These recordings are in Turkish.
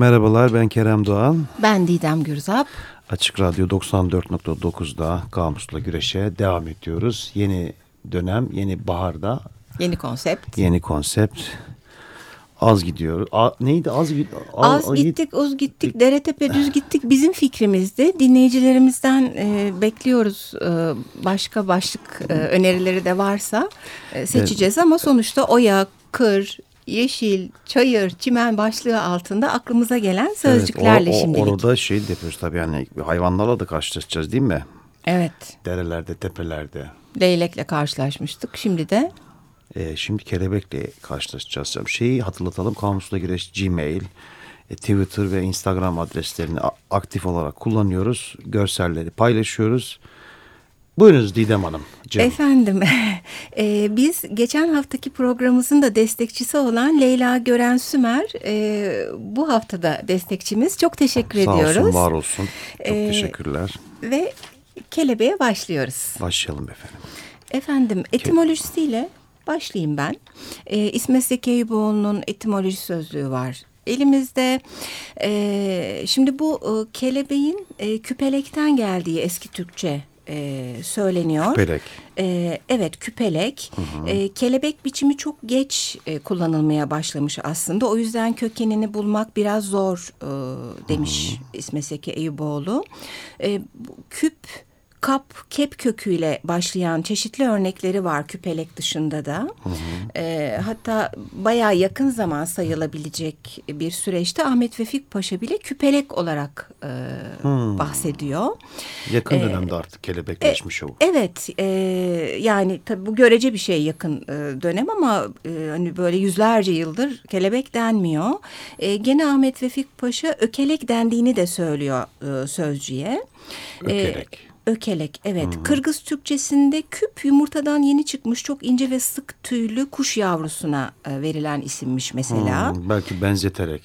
Merhabalar ben Kerem Doğan. Ben Didem Gürzap. Açık Radyo 94.9'da Kamus'la Güreş'e devam ediyoruz. Yeni dönem, yeni baharda. Yeni konsept. Yeni konsept. Az gidiyor. A, neydi? Az, az, az gittik, uz gittik, dere tepe düz gittik. Bizim fikrimizdi. Dinleyicilerimizden e, bekliyoruz. E, başka başlık e, önerileri de varsa e, seçeceğiz. Ama sonuçta oya, kır, yeşil, çayır, çimen başlığı altında aklımıza gelen sözcüklerle evet, o, o, şimdilik. Orada şey yapıyoruz tabii yani hayvanlarla da karşılaşacağız değil mi? Evet. Derelerde, tepelerde. Leylekle karşılaşmıştık. Şimdi de? Ee, şimdi kelebekle karşılaşacağız. Şeyi hatırlatalım. Kamusla Güreş Gmail, e, Twitter ve Instagram adreslerini aktif olarak kullanıyoruz. Görselleri paylaşıyoruz. Buyurunuz Didem Hanım. Canım. Efendim, e, biz geçen haftaki programımızın da destekçisi olan Leyla Gören Sümer e, bu haftada destekçimiz. Çok teşekkür Sağ ediyoruz. Sağ olsun, var olsun. Çok e, teşekkürler. Ve kelebeğe başlıyoruz. Başlayalım efendim. Efendim, etimolojisiyle başlayayım ben. E, İsmet Zeki Eyüboğlu'nun etimoloji sözlüğü var elimizde. E, şimdi bu e, kelebeğin e, küpelekten geldiği eski Türkçe e, söyleniyor. Küpelek. E, evet küpelek. Hı hı. E, kelebek biçimi çok geç e, kullanılmaya başlamış aslında. O yüzden kökenini bulmak biraz zor e, demiş hı hı. İsmet Seki Eyüboğlu. E, küp kap, kep köküyle başlayan çeşitli örnekleri var küpelek dışında da. Hı hı. E, hatta bayağı yakın zaman sayılabilecek bir süreçte Ahmet Vefik Paşa bile küpelek olarak e, hmm. bahsediyor. Yakın e, dönemde artık kelebekleşmiş e, o. Evet e, yani tabii bu görece bir şey yakın e, dönem ama e, hani böyle yüzlerce yıldır kelebek denmiyor. E, gene Ahmet Vefik Paşa ökelek dendiğini de söylüyor e, sözcüye. Ökelek. E, Ökelek evet. Hmm. Kırgız Türkçesinde küp yumurtadan yeni çıkmış çok ince ve sık tüylü kuş yavrusuna e, verilen isimmiş mesela. Hmm, belki benzeterek.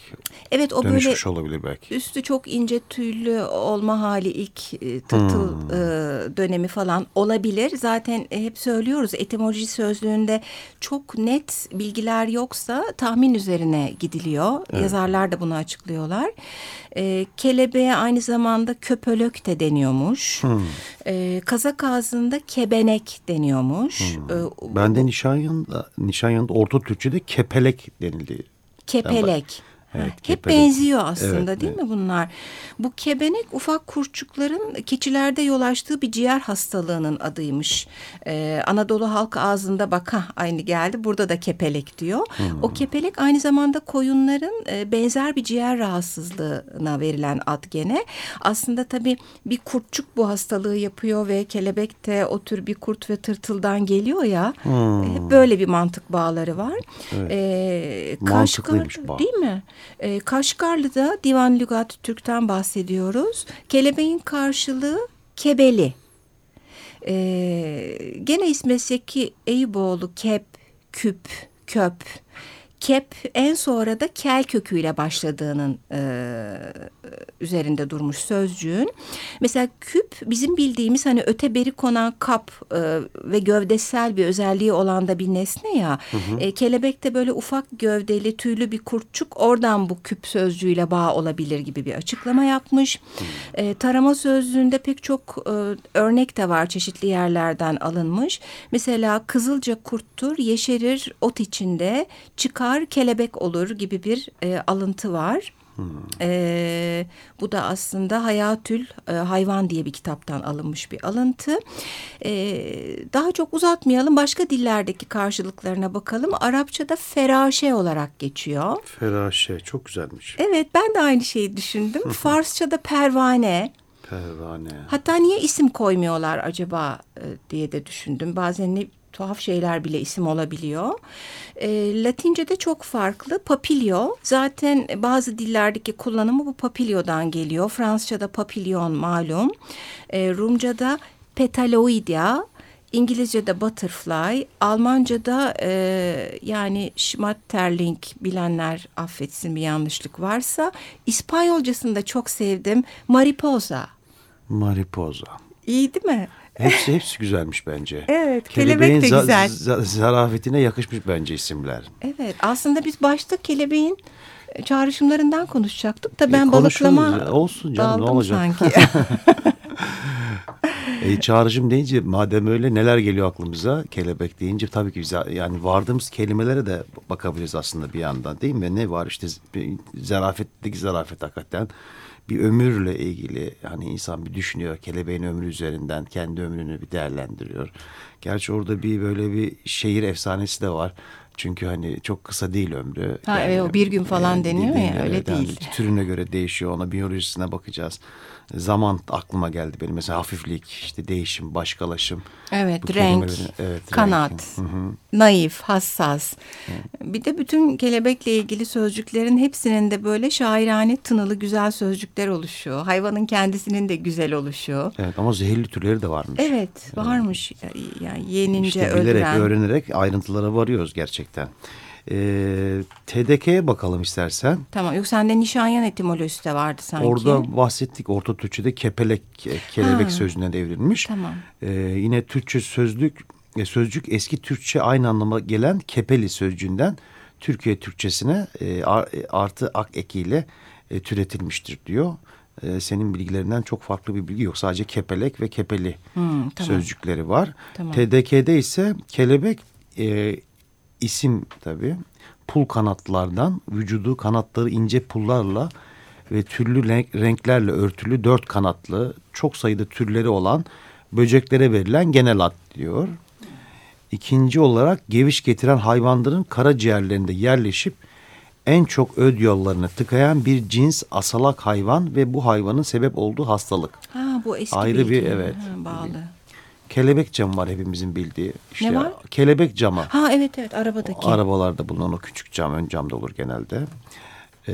Evet o böyle olabilir belki. Üstü çok ince tüylü olma hali ilk e, tırtıl hmm. e, dönemi falan olabilir. Zaten e, hep söylüyoruz etimoloji sözlüğünde çok net bilgiler yoksa tahmin üzerine gidiliyor. Evet. Yazarlar da bunu açıklıyorlar. E, kelebeğe aynı zamanda köpölök de deniyormuş. Hmm. E, kazak ağzında kebenek deniyormuş. Hmm. E, ben de Nişanyan'da, Nişanyan'da Orta Türkçe'de kepelek denildi. Kepelek. Evet, Hep kepenek. benziyor aslında evet, değil evet. mi bunlar? Bu kebenek ufak kurçukların keçilerde yol açtığı bir ciğer hastalığının adıymış. Ee, Anadolu halk ağzında bak ha aynı geldi burada da kepelek diyor. Hmm. O kepelek aynı zamanda koyunların e, benzer bir ciğer rahatsızlığına verilen ad gene. Aslında tabii bir kurtçuk bu hastalığı yapıyor ve kelebek de o tür bir kurt ve tırtıldan geliyor ya. Hmm. Hep böyle bir mantık bağları var. Evet. Ee, Mantıklıymış bağ. Değil mi? E, Kaşgarlı'da Divan Lügat Türk'ten bahsediyoruz. Kelebeğin karşılığı kebeli. E, gene İsmet Seki Eyüboğlu kep, küp, köp kep en sonra da kel köküyle başladığının e, üzerinde durmuş sözcüğün. Mesela küp bizim bildiğimiz hani öte beri konan kap e, ve gövdesel bir özelliği olan da bir nesne ya. Hı hı. E, kelebek de böyle ufak gövdeli tüylü bir kurtçuk oradan bu küp sözcüğüyle bağ olabilir gibi bir açıklama yapmış. E, tarama sözlüğünde pek çok e, örnek de var çeşitli yerlerden alınmış. Mesela kızılca kurttur yeşerir ot içinde çıkar çıkar kelebek olur gibi bir e, alıntı var. Hmm. E, bu da aslında Hayatül e, Hayvan diye bir kitaptan alınmış bir alıntı. E, daha çok uzatmayalım. Başka dillerdeki karşılıklarına bakalım. Arapçada feraşe olarak geçiyor. Feraşe çok güzelmiş. Evet ben de aynı şeyi düşündüm. Farsçada pervane. Pervane. Hatta niye isim koymuyorlar acaba e, diye de düşündüm. Bazen ne tuhaf şeyler bile isim olabiliyor. E, Latince'de çok farklı. Papilio zaten bazı dillerdeki kullanımı bu papiliodan geliyor. Fransızca'da papilyon malum. E, Rumca'da petaloidea, İngilizce'de butterfly, Almanca'da e, yani Schmetterling bilenler affetsin bir yanlışlık varsa. İspanyolcasını da çok sevdim. Mariposa. Mariposa. İyi değil mi? Hepsi hepsi güzelmiş bence. Evet, kelebek de güzel. Za zarafetine yakışmış bence isimler. Evet, aslında biz başta kelebeğin çağrışımlarından konuşacaktık da E, ben konuşuruz balıklama. Olsun canım, ne olacak? sanki. E, çağrışım deyince madem öyle neler geliyor aklımıza kelebek deyince tabii ki bize yani vardığımız kelimelere de bakabiliriz aslında bir yandan değil mi? Ne var işte zarafetteki zarafet hakikaten bir ömürle ilgili hani insan bir düşünüyor kelebeğin ömrü üzerinden kendi ömrünü bir değerlendiriyor. Gerçi orada bir böyle bir şehir efsanesi de var. Çünkü hani çok kısa değil ömrü. Ha, evet, o bir gün falan deniyor ya, öyle yani değil. Türüne göre değişiyor. Ona biyolojisine bakacağız. Zaman aklıma geldi benim. Mesela hafiflik, işte değişim, başkalaşım. Evet, Bu renk, evet, kanat, renk. Hı hı. Naif, hassas. Bir de bütün kelebekle ilgili sözcüklerin hepsinin de böyle şairane tınılı güzel sözcükler oluşuyor. Hayvanın kendisinin de güzel oluşuyor. Evet ama zehirli türleri de varmış. Evet, varmış. Yani yenince İşte bilerek, öldüren. öğrenerek ayrıntılara varıyoruz gerçekten. Ee, TDK'ye bakalım istersen. Tamam. Yok sende nişanyan etimolojisi de vardı sanki. Orada bahsettik Orta Türkçe'de kepelek, kelebek Ha. sözüne devrilmiş. Tamam. Ee, yine Türkçe sözlük, e, sözcük eski Türkçe aynı anlama gelen kepeli sözcüğünden Türkiye Türkçesine e, e, artı ak ekiyle e, türetilmiştir diyor. E, senin bilgilerinden çok farklı bir bilgi yok. Sadece kepelek ve kepeli Hmm, tamam. sözcükleri var. Tamam. TDK'de ise kelebek e, isim tabii. Pul kanatlardan vücudu kanatları ince pullarla ve türlü renk- renklerle örtülü dört kanatlı çok sayıda türleri olan böceklere verilen genel ad diyor. İkinci olarak geviş getiren hayvanların karaciğerlerinde yerleşip en çok öd yollarını tıkayan bir cins asalak hayvan ve bu hayvanın sebep olduğu hastalık. Ha bu eski Ayrı bir, evet. Ha, bağlı. Kelebek camı var hepimizin bildiği. İşte Ne var? Kelebek camı. Ha evet evet arabadaki. Arabalarda bulunan o küçük cam ön camda olur genelde. Ee,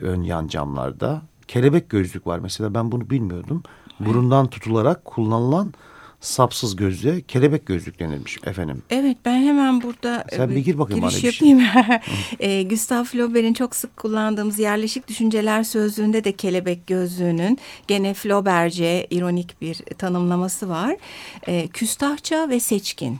ön yan camlarda. Kelebek gözlük var mesela ben bunu bilmiyordum. Burundan tutularak kullanılan sapsız gözlüğe kelebek gözlük denilmiş efendim. Evet ben hemen burada Sen e, bir gir bakayım giriş şey. yapayım. e, Gustav Flaubert'in çok sık kullandığımız yerleşik düşünceler sözlüğünde de kelebek gözlüğünün gene Flaubert'ce ironik bir tanımlaması var. E, küstahça ve seçkin.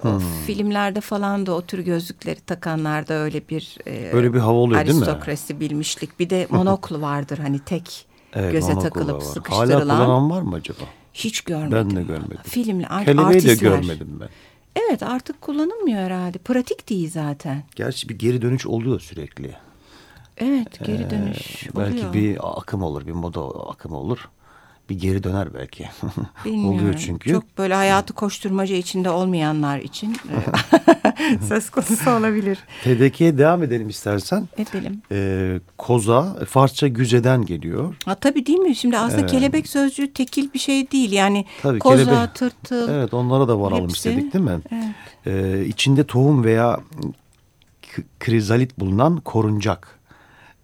Hmm. filmlerde falan da o tür gözlükleri takanlarda öyle bir e, Öyle bir hava oluyor değil mi? aristokrasi bilmişlik. Bir de monoklu vardır hani tek Evet, göze takılıp var. Hala sıkıştırılan. kullanan var mı acaba? Hiç görmedim. Ben de görmedim. Filmle Kelebeği de artistler. görmedim ben. Evet artık kullanılmıyor herhalde. Pratik değil zaten. Gerçi bir geri dönüş oluyor sürekli. Evet geri dönüş Belki oluyor. bir akım olur, bir moda akımı olur. Bir geri döner belki. Bilmiyorum. Oluyor çünkü. Çok böyle hayatı koşturmaca içinde olmayanlar için e, söz konusu olabilir. TDK'ye devam edelim istersen. Edelim. Ee, koza, Farsça güzeden geliyor. Ha, tabii değil mi? Şimdi aslında Evet. kelebek sözcüğü tekil bir şey değil. Yani Tabii, koza, kelebek- tırtıl. Evet onlara da varalım Hepsi. istedik değil mi? Evet. Ee, içinde tohum veya krizalit bulunan koruncak.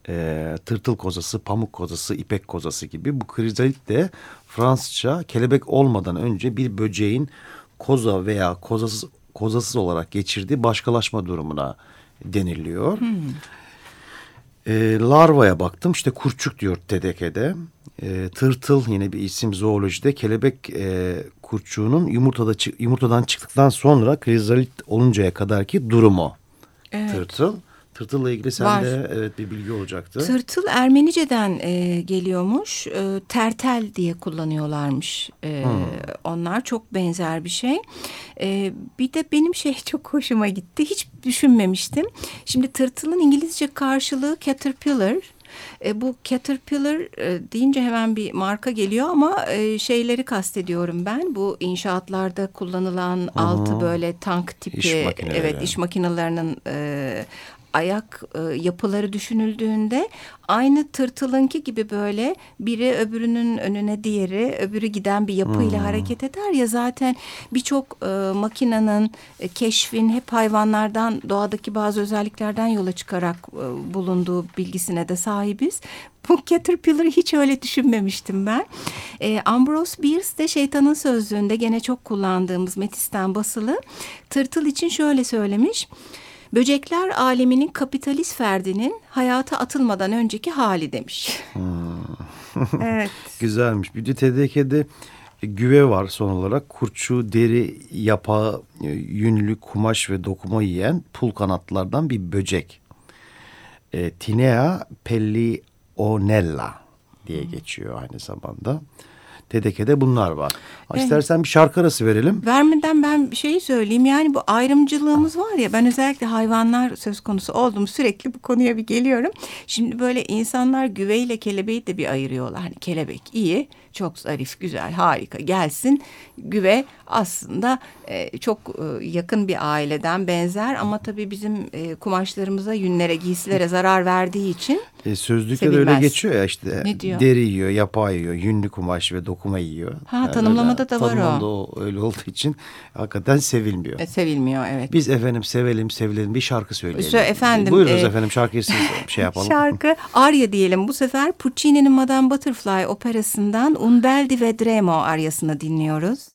Ee, tırtıl kozası, pamuk kozası, ipek kozası gibi. Bu krizalit de Fransızca kelebek olmadan önce bir böceğin koza veya kozasız, kozasız olarak geçirdiği başkalaşma durumuna deniliyor. E, larvaya baktım işte kurçuk diyor TDK'de. E, tırtıl yine bir isim zoolojide kelebek e, kurçuğunun yumurtada yumurtadan çıktıktan sonra krizalit oluncaya kadarki durumu. Evet. Tırtıl. Tırtılla ilgili Var. sende evet bir bilgi olacaktı. Tırtıl Ermenice'den e, geliyormuş. E, tertel diye kullanıyorlarmış. E, Onlar çok benzer bir şey. E, bir de benim şey çok hoşuma gitti. Hiç düşünmemiştim. Şimdi tırtılın İngilizce karşılığı caterpillar. E, bu caterpillar e, deyince hemen bir marka geliyor ama e, şeyleri kastediyorum ben. Bu inşaatlarda kullanılan altı böyle tank tipi İş evet iş makinelerinin e, ayak e, yapıları düşünüldüğünde aynı tırtılınki gibi böyle biri öbürünün önüne diğeri öbürü giden bir yapıyla hareket eder ya zaten birçok e, makinenin e, keşfin hep hayvanlardan doğadaki bazı özelliklerden yola çıkarak e, bulunduğu bilgisine de sahibiz. Bu Caterpillar'ı hiç öyle düşünmemiştim ben. E, Ambrose Bierce de şeytanın sözlüğünde gene çok kullandığımız Metis'ten basılı tırtıl için şöyle söylemiş. Böcekler aleminin kapitalist ferdinin hayata atılmadan önceki hali demiş. evet. Güzelmiş. Bir de TDK'de güve var son olarak. Kurçu, deri, yapağı, yünlü, kumaş ve dokuma yiyen pul kanatlardan bir böcek. E, Tinea pellionella diye geçiyor aynı zamanda. Tedeke'de bunlar var. Evet. İstersen bir şarkı arası verelim. Vermeden ben bir şey söyleyeyim. Yani bu ayrımcılığımız var ya ben özellikle hayvanlar söz konusu oldum. Sürekli bu konuya bir geliyorum. Şimdi böyle insanlar güveyle kelebeği de bir ayırıyorlar. Hani kelebek iyi, çok zarif, güzel, harika gelsin. Güve aslında e, çok e, yakın bir aileden benzer ama tabii bizim e, kumaşlarımıza, yünlere, giysilere zarar verdiği için e, Sözlükte de öyle geçiyor ya işte ne diyor? deri yiyor, yapay yiyor, yünlü kumaş ve dokuma yiyor. Ha yani tanımlamada öyle, da var tanımlamada o. o. öyle olduğu için hakikaten sevilmiyor. E, sevilmiyor evet. Biz efendim sevelim, sevilelim bir şarkı söyleyelim. Efendim. Buyurunuz e, efendim şarkıyı siz şey yapalım. Şarkı Arya diyelim bu sefer Puccini'nin Madame Butterfly operasından Un bel di vedremo aryasını dinliyoruz.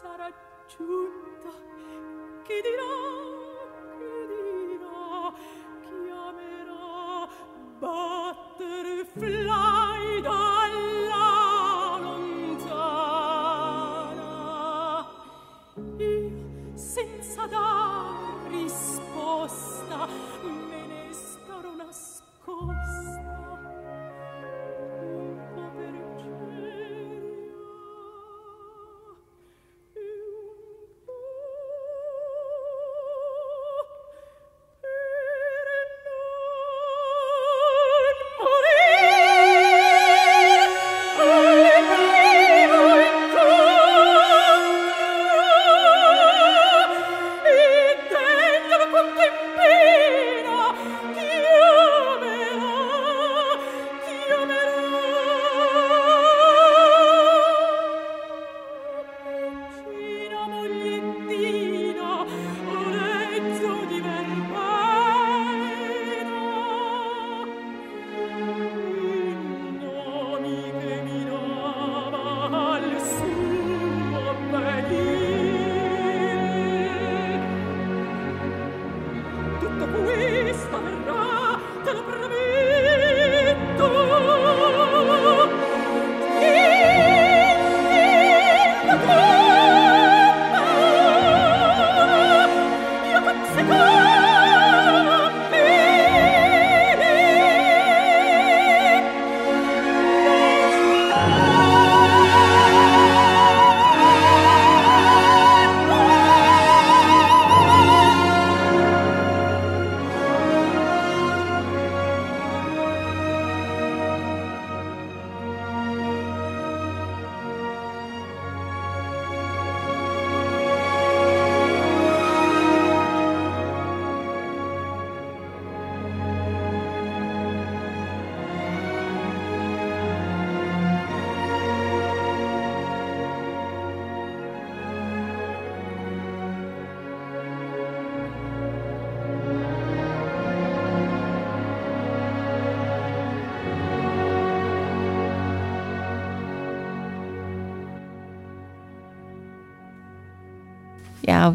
sarà giunta che dirò?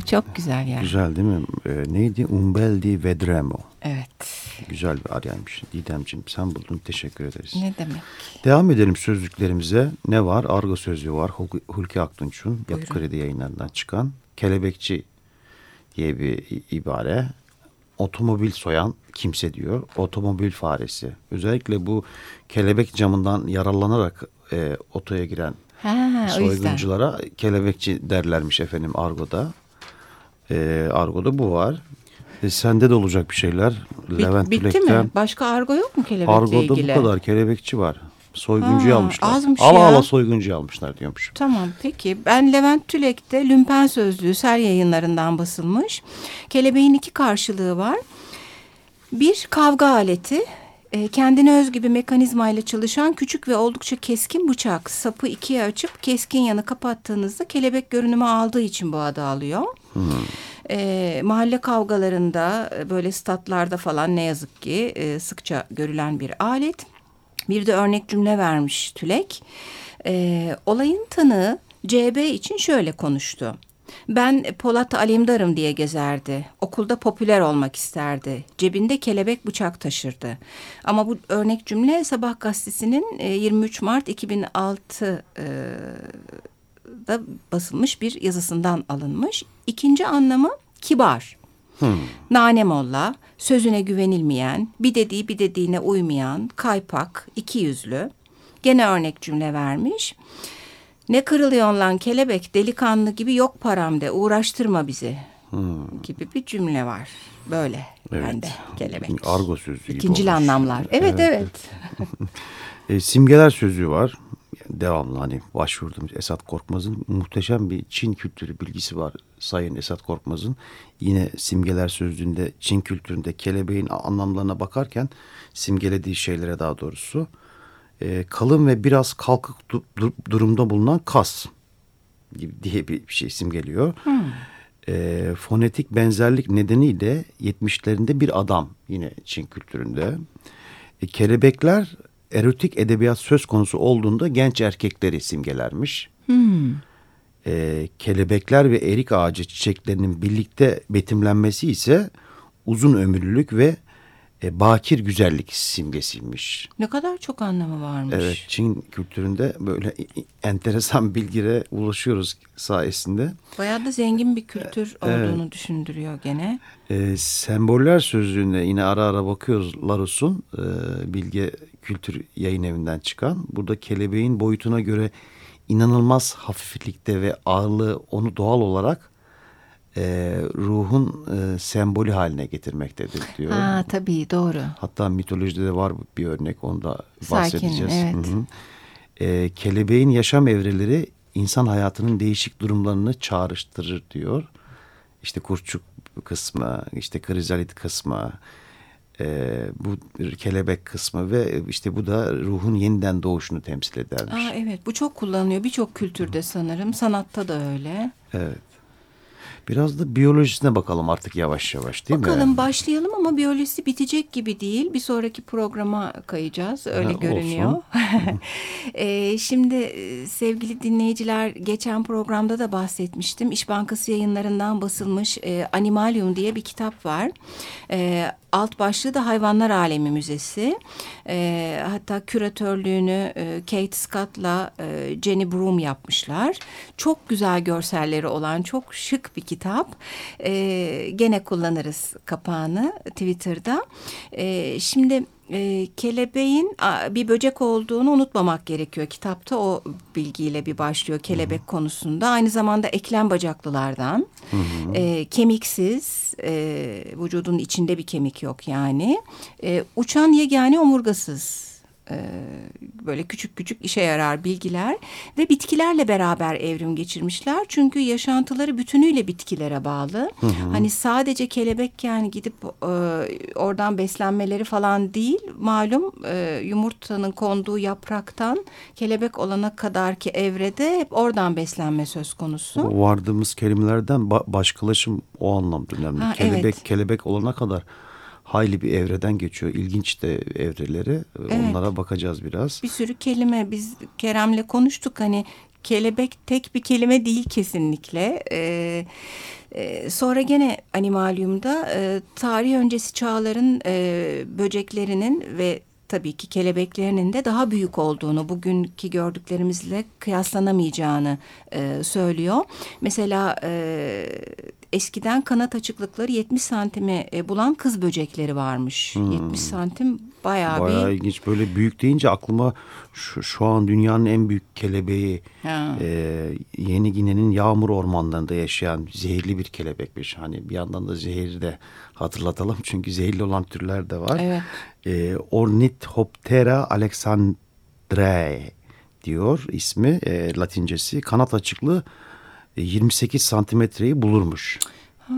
Çok güzel yani. Güzel değil mi? Ee, neydi? Umbel di Vedremo. Evet. Güzel bir aryaymış. Didemciğim sen buldun. Teşekkür ederiz. Ne demek? Devam edelim sözlüklerimize. Ne var? Argo sözlüğü var. Hul- Hulki Aktunç'un Yapı. Kredi yayınlarından çıkan kelebekçi diye bir ibare. Otomobil soyan kimse diyor. Otomobil faresi. Özellikle bu kelebek camından yararlanarak e, otoya giren Ha, soygunculara kelebekçi derlermiş efendim Argo'da. E, Argo'da bu var. E, sende de olacak bir şeyler. Bit- Levent bitti Tülek'ten. mi? Başka argo yok mu kelebekle Argo'da ilgili? bu kadar kelebekçi var. Soyguncuyu Ha, almışlar. azmış ala ya. ala soyguncuyu almışlar diyormuş. Tamam peki. Ben Levent Tülek'te Lümpen Sözlüğü Ser yayınlarından basılmış. Kelebeğin iki karşılığı var. Bir kavga aleti. e, Kendine özgü bir mekanizmayla çalışan küçük ve oldukça keskin bıçak. Sapı ikiye açıp keskin yanı kapattığınızda kelebek görünümü aldığı için bu adı alıyor. E, mahalle kavgalarında e, böyle statlarda falan ne yazık ki e, sıkça görülen bir alet. Bir de örnek cümle vermiş Tülek. E, olayın tanığı CB için şöyle konuştu. Ben Polat Alemdar'ım diye gezerdi. Okulda popüler olmak isterdi. Cebinde kelebek bıçak taşırdı. Ama bu örnek cümle Sabah gazetesinin e, 23 Mart 2006 e, da basılmış bir yazısından alınmış. İkinci anlamı kibar. Nane molla, sözüne güvenilmeyen, bir dediği bir dediğine uymayan, kaypak, iki yüzlü. Gene örnek cümle vermiş. Ne kırılıyor lan kelebek delikanlı gibi yok param de uğraştırma bizi gibi bir cümle var. Böyle Evet. bende kelebek. Argo sözlüğü gibi İkincil olmuş. anlamlar. Evet evet. E, simgeler sözlüğü var. Devamlı hani başvurduğumuz Esat Korkmaz'ın muhteşem bir Çin kültürü bilgisi var. Sayın Esat Korkmaz'ın yine simgeler sözlüğünde Çin kültüründe kelebeğin anlamlarına bakarken simgelediği şeylere daha doğrusu e, kalın ve biraz kalkık du- du- durumda bulunan kas gibi diye bir şey simgeliyor. E, fonetik benzerlik nedeniyle 70'lerinde bir adam yine Çin kültüründe. E, kelebekler erotik edebiyat söz konusu olduğunda genç erkekleri simgelermiş. E, kelebekler ve erik ağacı çiçeklerinin birlikte betimlenmesi ise uzun ömürlülük ve e, bakir güzellik simgesiymiş. Ne kadar çok anlamı varmış. Evet, Çin kültüründe böyle enteresan bilgilere ulaşıyoruz sayesinde. Bayağı da zengin bir kültür olduğunu düşündürüyor gene. E, semboller sözlüğüne yine ara ara bakıyoruz Larus'un e, Bilge Kültür Yayın Evi'nden çıkan. Burada kelebeğin boyutuna göre inanılmaz hafiflikte ve ağırlığı onu doğal olarak e, ruhun e, sembolü haline getirmektedir diyor. Ha tabii doğru. Hatta mitolojide de var bir örnek onu da Sakin, bahsedeceğiz. evet. Hı hı. Ee, kelebeğin yaşam evreleri insan hayatının değişik durumlarını çağrıştırır diyor. İşte kurçuk kısmı, işte krizalit kısmı, e, bu kelebek kısmı ve işte bu da ruhun yeniden doğuşunu temsil edermiş. Aa, evet bu çok kullanılıyor birçok kültürde sanırım. Sanatta da öyle. Evet. Biraz da biyolojisine bakalım artık yavaş yavaş değil Bakalım mi? başlayalım ama biyolojisi bitecek gibi değil. Bir sonraki programa kayacağız. Öyle Ha, görünüyor. Ee, şimdi e, sevgili dinleyiciler geçen programda da bahsetmiştim. İş Bankası yayınlarından basılmış e, Animalium diye bir kitap var. E, alt başlığı da Hayvanlar Alemi Müzesi. E, hatta küratörlüğünü e, Kate Scott'la e, Jenny Broom yapmışlar. Çok güzel görselleri olan çok şık bir kitap. E, gene kullanırız kapağını Twitter'da. E, şimdi e, kelebeğin bir böcek olduğunu unutmamak gerekiyor. Kitapta o bilgiyle bir başlıyor kelebek konusunda. Aynı zamanda eklem bacaklılardan. E, kemiksiz, e, vücudun içinde bir kemik yok yani. E, uçan yegane omurgasız. E, böyle küçük küçük işe yarar bilgiler ve bitkilerle beraber evrim geçirmişler. Çünkü yaşantıları bütünüyle bitkilere bağlı. Hani sadece kelebek yani gidip e, oradan beslenmeleri falan değil. Malum e, yumurtanın konduğu yapraktan kelebek olana kadar ki evrede hep oradan beslenme söz konusu. O vardığımız kelimelerden ba- başkalaşım o anlamda önemli. Ha, kelebek evet. kelebek olana kadar hayli bir evreden geçiyor. İlginç de evreleri. Evet. Onlara bakacağız biraz. Bir sürü kelime biz Kerem'le konuştuk hani kelebek tek bir kelime değil kesinlikle. E, e, sonra gene animalyumda e, tarih öncesi çağların e, böceklerinin ve tabii ki kelebeklerinin de daha büyük olduğunu, bugünkü gördüklerimizle kıyaslanamayacağını e, söylüyor. Mesela e, eskiden kanat açıklıkları 70 santimi e, bulan kız böcekleri varmış. Hmm. 70 santim bayağı, Bayağı bir... ilginç. Böyle büyük deyince aklıma şu, şu an dünyanın en büyük kelebeği Ha. e, Yeni Gine'nin yağmur ormanlarında yaşayan zehirli bir kelebekmiş. Hani bir yandan da zehri de hatırlatalım. Çünkü zehirli olan türler de var. Evet. E, Ornithoptera alexandrae diyor ismi e, latincesi. Kanat açıklığı 28 santimetreyi bulurmuş. Ha,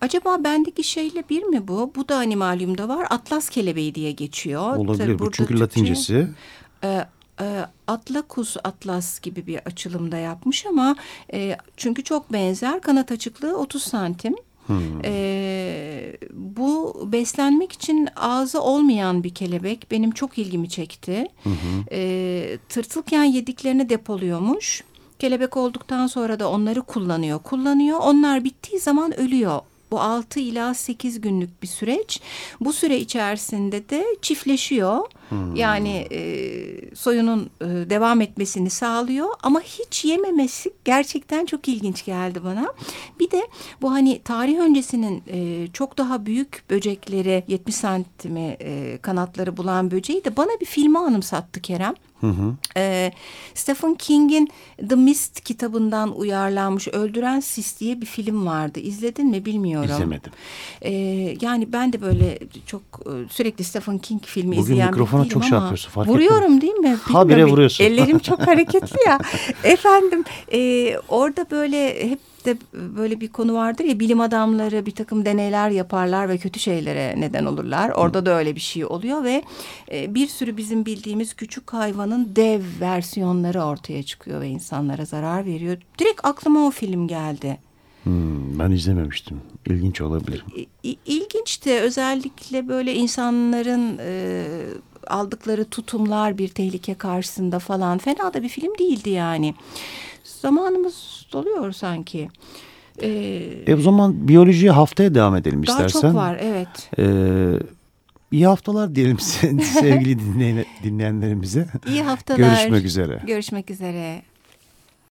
acaba bendeki şeyle bir mi bu? Bu da animalyumda var. Atlas kelebeği diye geçiyor. Olabilir Tabii bu çünkü Türkçe- latincesi. e, e, Atlakus Atlas gibi bir açılımda yapmış ama e, çünkü çok benzer kanat açıklığı 30 santim. E, bu beslenmek için ağzı olmayan bir kelebek benim çok ilgimi çekti. E, tırtılken yediklerini depoluyormuş. Kelebek olduktan sonra da onları kullanıyor, kullanıyor. Onlar bittiği zaman ölüyor. Bu 6 ila 8 günlük bir süreç. Bu süre içerisinde de çiftleşiyor. Yani e, soyunun e, devam etmesini sağlıyor ama hiç yememesi gerçekten çok ilginç geldi bana. Bir de bu hani tarih öncesinin e, çok daha büyük böcekleri 70 santimi e, kanatları bulan böceği de bana bir filmi anımsattı Kerem. Ee, Stephen King'in The Mist kitabından uyarlanmış Öldüren Sis diye bir film vardı. İzledin mi bilmiyorum. İzlemedim. Ee, yani ben de böyle çok e, sürekli Stephen King filmi Bugün izleyen mikrofona çok şey ama yapıyorsun, fark Vuruyorum değil mi? Habire Bilmiyorum, vuruyorsun. Ellerim çok hareketli ya. Efendim e, orada böyle hep de böyle bir konu vardır ya bilim adamları bir takım deneyler yaparlar ve kötü şeylere neden olurlar. Orada da öyle bir şey oluyor ve e, bir sürü bizim bildiğimiz küçük hayvanın dev versiyonları ortaya çıkıyor ve insanlara zarar veriyor. Direkt aklıma o film geldi. Hmm, ben izlememiştim. İlginç olabilir. İ- İlginçti özellikle böyle insanların e, aldıkları tutumlar bir tehlike karşısında falan fena da bir film değildi yani. Zamanımız doluyor sanki. E, E o zaman biyolojiye haftaya devam edelim daha istersen. çok var evet. Ee, iyi haftalar diyelim sevgili dinleyen, dinleyenlerimize. İyi haftalar. Görüşmek üzere. Görüşmek üzere.